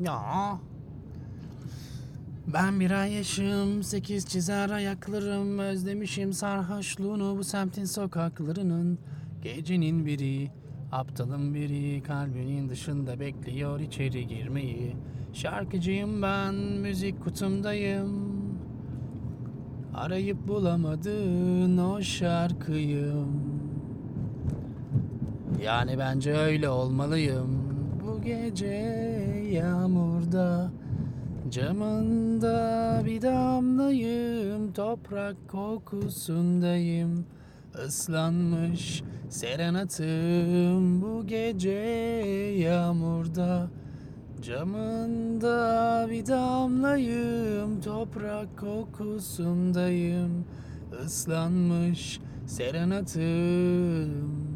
Ya. Ben bir ay yaşım, sekiz çizer ayaklarım Özlemişim sarhoşluğunu bu semtin sokaklarının. Gecenin biri, aptalın biri Kalbinin dışında bekliyor içeri girmeyi. Şarkıcıyım ben, müzik kutumdayım. Arayıp bulamadığın o şarkıyım. Yani bence öyle olmalıyım. Bu gece yağmurda Camında bir damlayım Toprak kokusundayım. Islanmış serenatım Bu gece yağmurda Camında bir damlayım Toprak kokusundayım. Islanmış serenatım